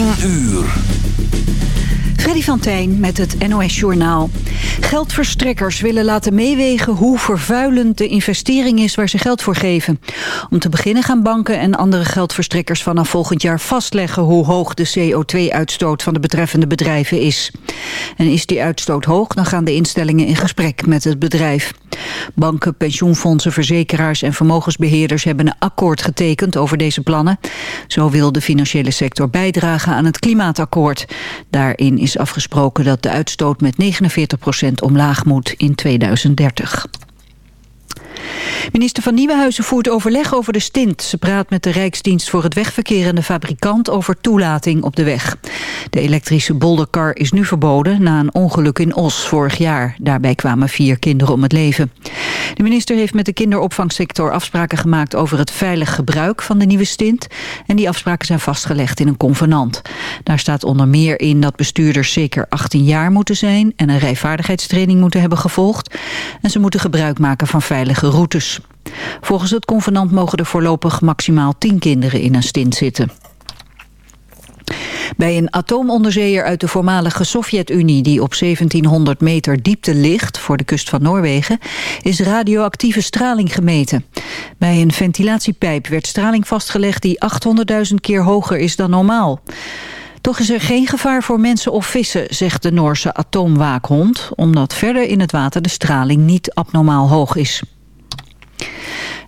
10 uur. Freddy van Tijn met het NOS-journaal. Geldverstrekkers willen laten meewegen hoe vervuilend de investering is waar ze geld voor geven. Om te beginnen gaan banken en andere geldverstrekkers vanaf volgend jaar vastleggen hoe hoog de CO2-uitstoot van de betreffende bedrijven is. En is die uitstoot hoog, dan gaan de instellingen in gesprek met het bedrijf. Banken, pensioenfondsen, verzekeraars en vermogensbeheerders hebben een akkoord getekend over deze plannen. Zo wil de financiële sector bijdragen aan het klimaatakkoord. Daarin is afgesproken dat de uitstoot met 49% omlaag moet in 2030. Minister van Nieuwenhuizen voert overleg over de stint. Ze praat met de Rijksdienst voor het Wegverkeer en de fabrikant over toelating op de weg. De elektrische bolderkar is nu verboden na een ongeluk in Os vorig jaar. Daarbij kwamen vier kinderen om het leven. De minister heeft met de kinderopvangsector afspraken gemaakt over het veilig gebruik van de nieuwe stint. En die afspraken zijn vastgelegd in een convenant. Daar staat onder meer in dat bestuurders zeker 18 jaar moeten zijn en een rijvaardigheidstraining moeten hebben gevolgd. En ze moeten gebruik maken van veilige routes. Volgens het convenant mogen er voorlopig maximaal 10 kinderen in een stint zitten. Bij een atoomonderzeeër uit de voormalige Sovjet-Unie... die op 1700 meter diepte ligt, voor de kust van Noorwegen... is radioactieve straling gemeten. Bij een ventilatiepijp werd straling vastgelegd... die 800.000 keer hoger is dan normaal. Toch is er geen gevaar voor mensen of vissen, zegt de Noorse atoomwaakhond... omdat verder in het water de straling niet abnormaal hoog is.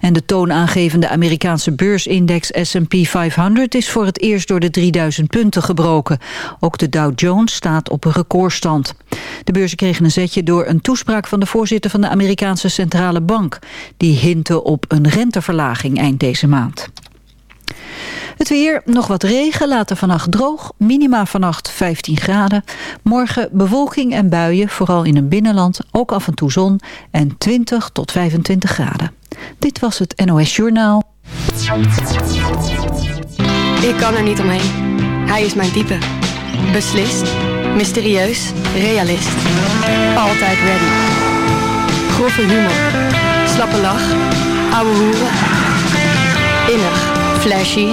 En de toonaangevende Amerikaanse beursindex S&P 500 is voor het eerst door de 3000 punten gebroken. Ook de Dow Jones staat op een recordstand. De beurzen kregen een zetje door een toespraak van de voorzitter van de Amerikaanse Centrale Bank. Die hintte op een renteverlaging eind deze maand. Het weer, nog wat regen, later vannacht droog. Minima vannacht 15 graden. Morgen bewolking en buien, vooral in het binnenland. Ook af en toe zon en 20 tot 25 graden. Dit was het NOS Journaal. Ik kan er niet omheen. Hij is mijn type. Beslist, mysterieus, realist. Altijd ready. Grove humor. Slappe lach. Ouwe hoeren. Innig, flashy,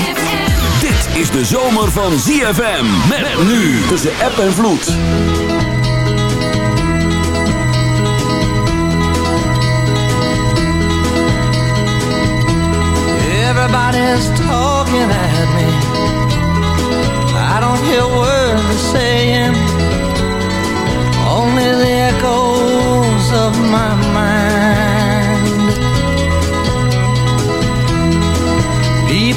Is de zomer van ZFM. Met nu tussen app en vloed. Everybody's talking at me. I don't hear words they're saying, only the echoes of my mind.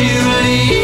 you leave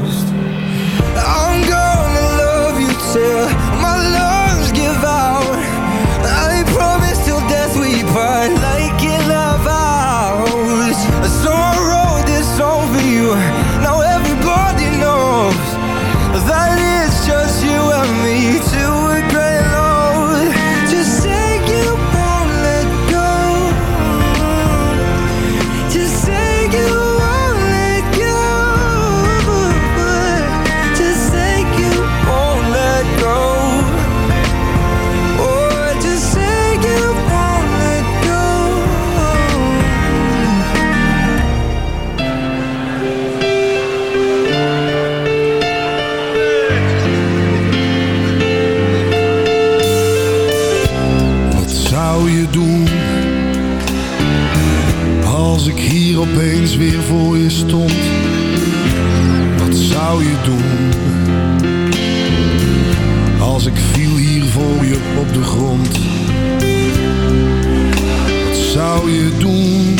op de grond. Wat zou je doen?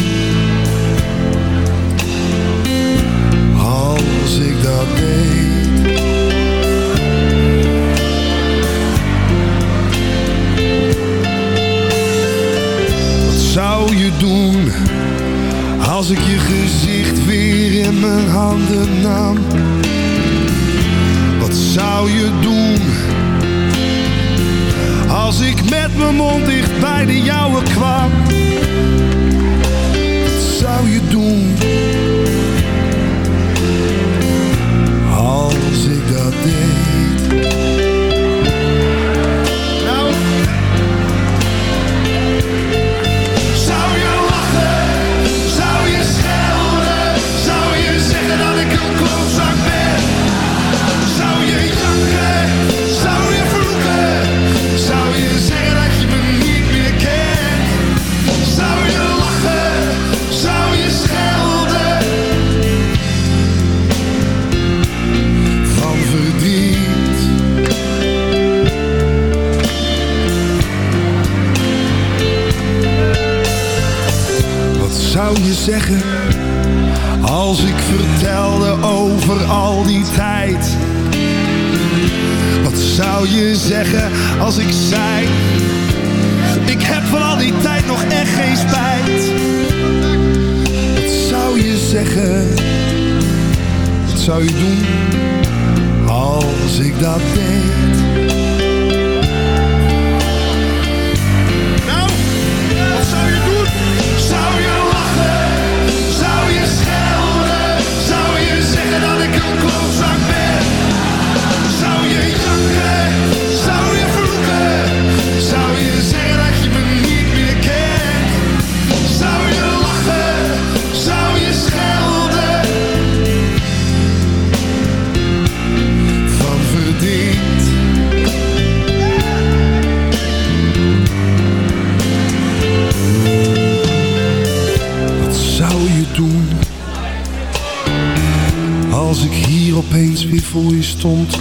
stond.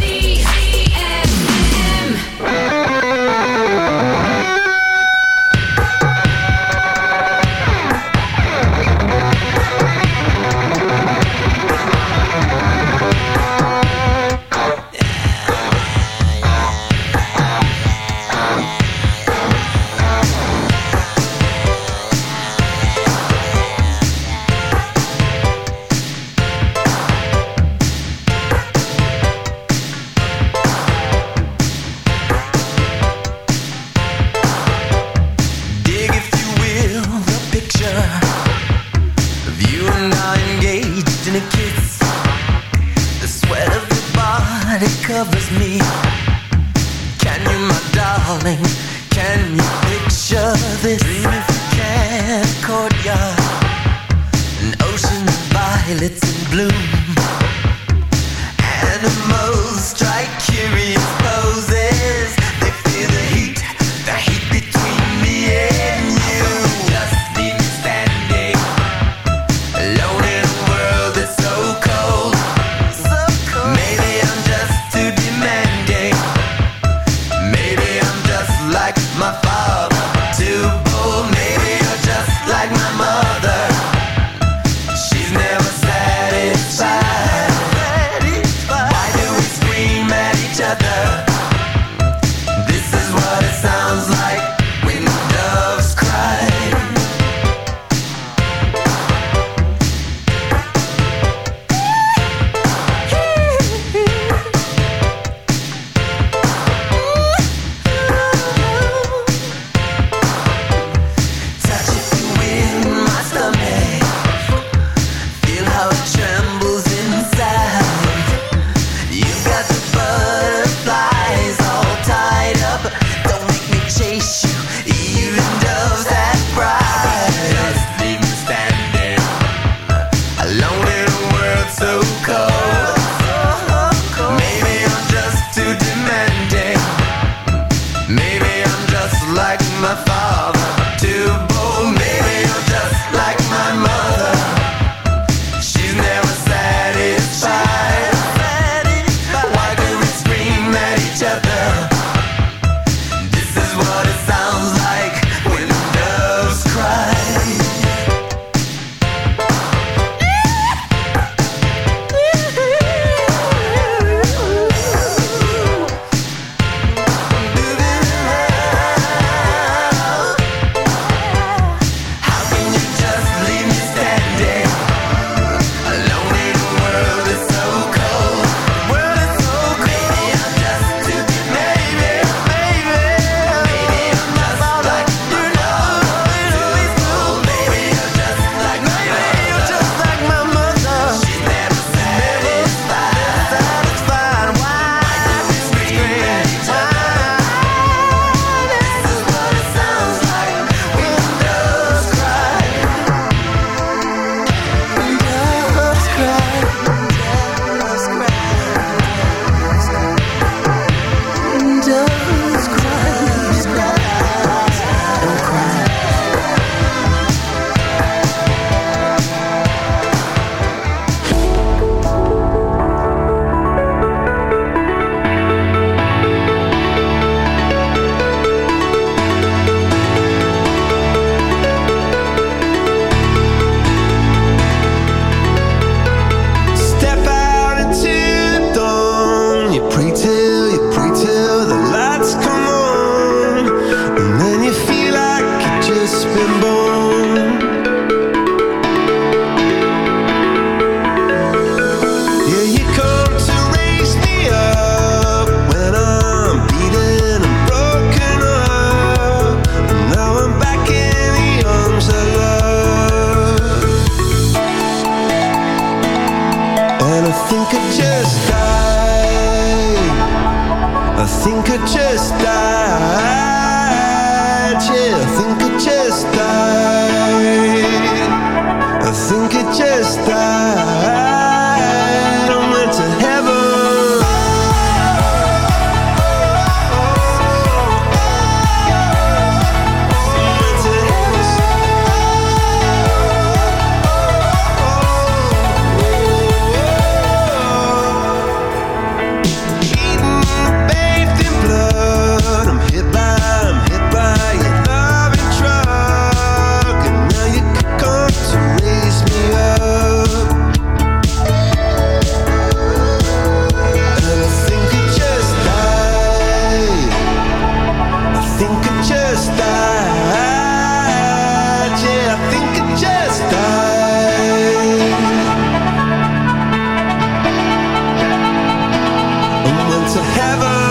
to heaven.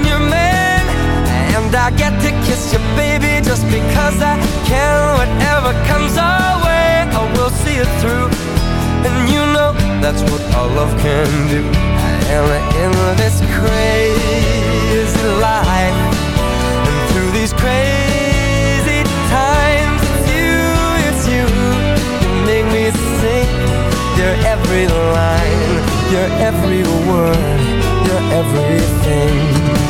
I'm your man, and I get to kiss you, baby, just because I can. Whatever comes our way, I will see it through. And you know that's what our love can do. And in this crazy life, and through these crazy times, it's you, it's you. You make me sing your every line, your every word, your everything.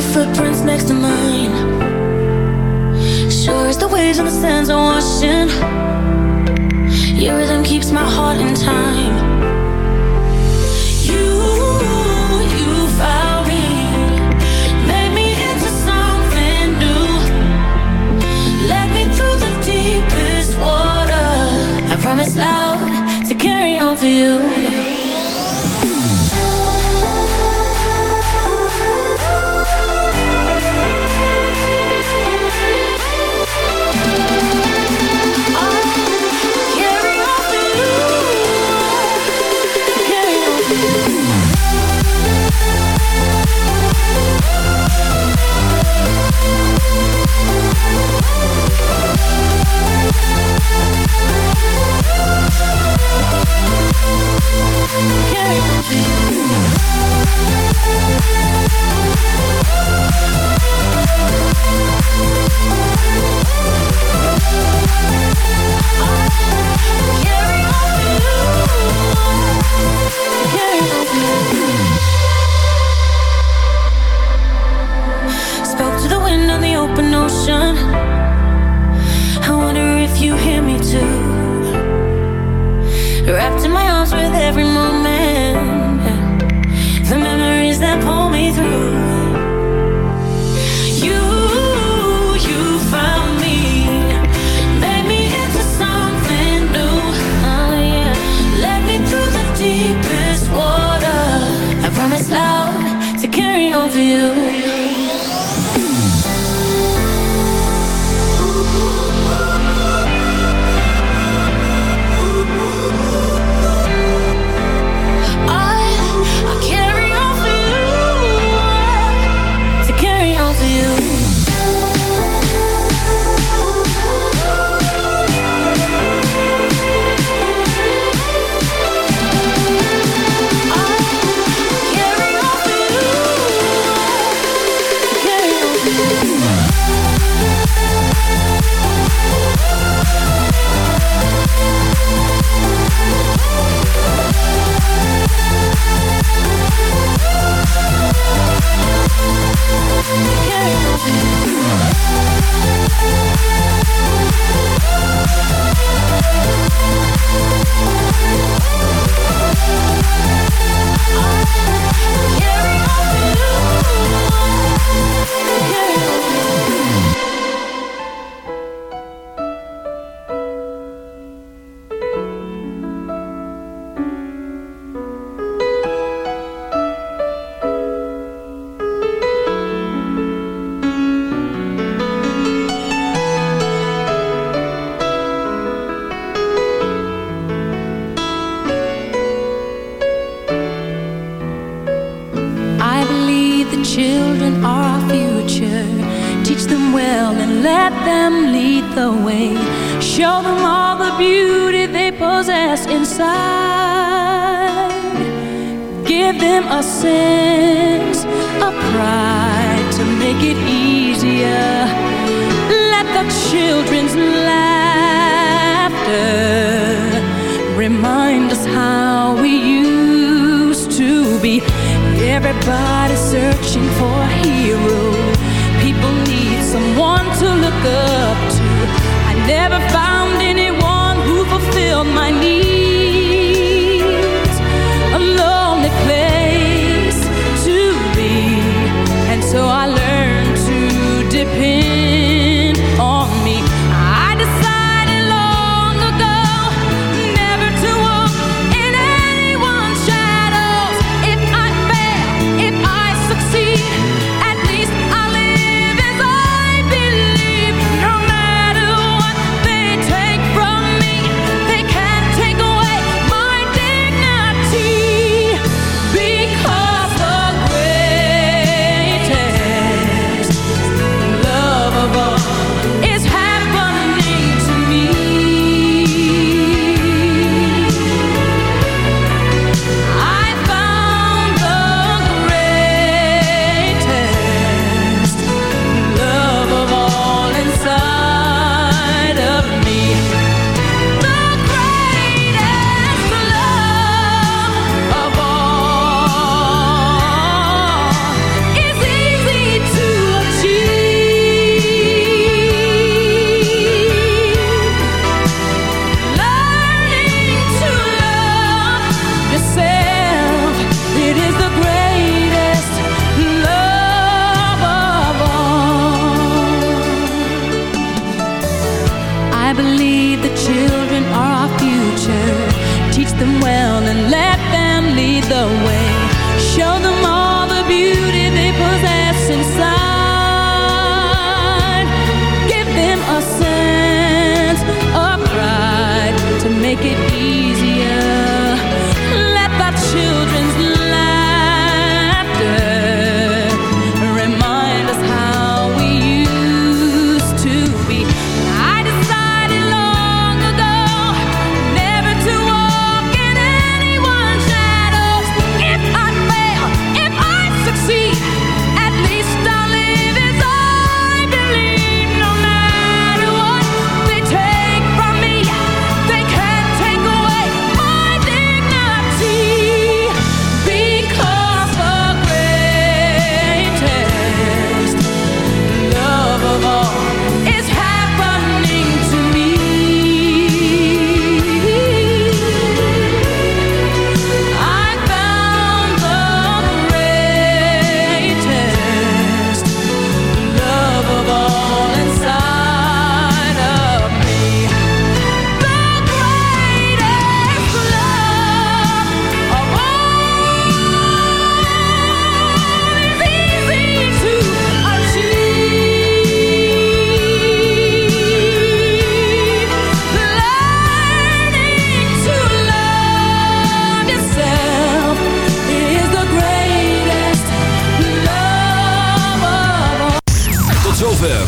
Your footprints next to mine. Sure as the waves and the sands are washing, your rhythm keeps my heart in time. Carry on you. Carry on you. Blowing on the open ocean. I wonder if you hear me too. Wrapped in my arms. make it easier. Let the children's laughter remind us how we used to be. Everybody searching for a hero. People need someone to look up to. I never found